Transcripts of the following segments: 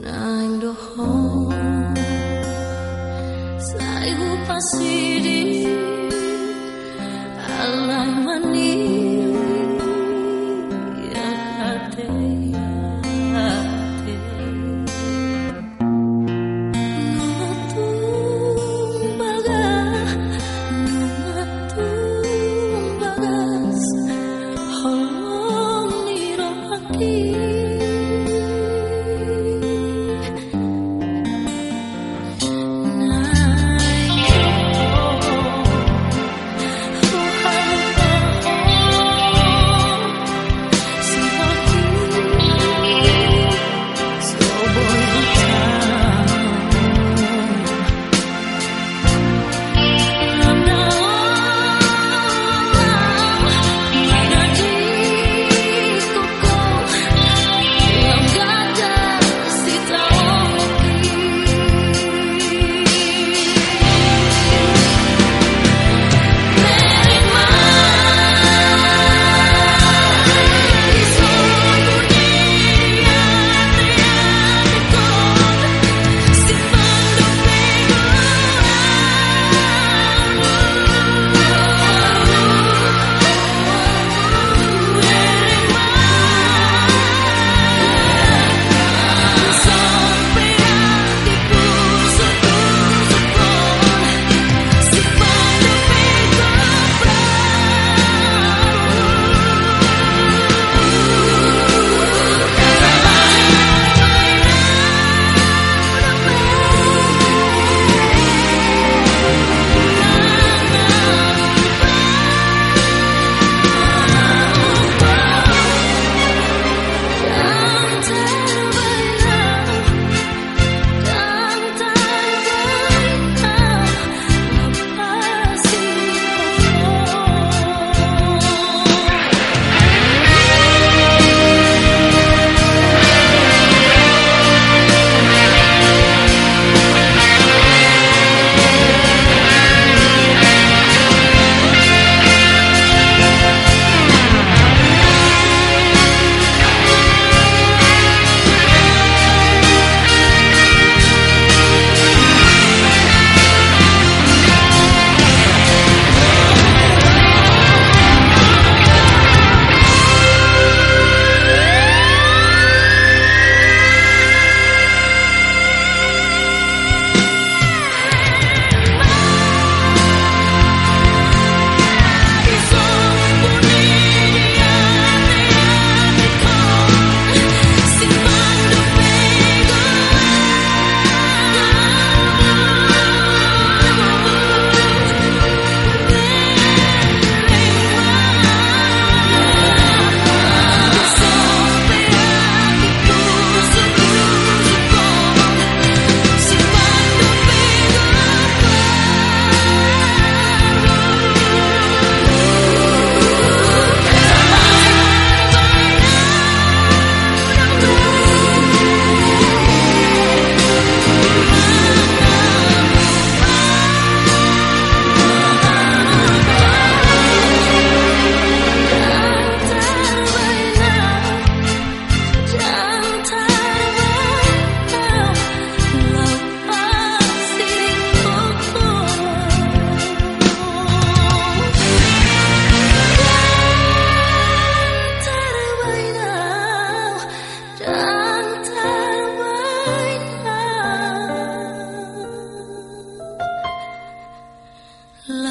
Nang dohong Saibu pasidi Alai mani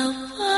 Allah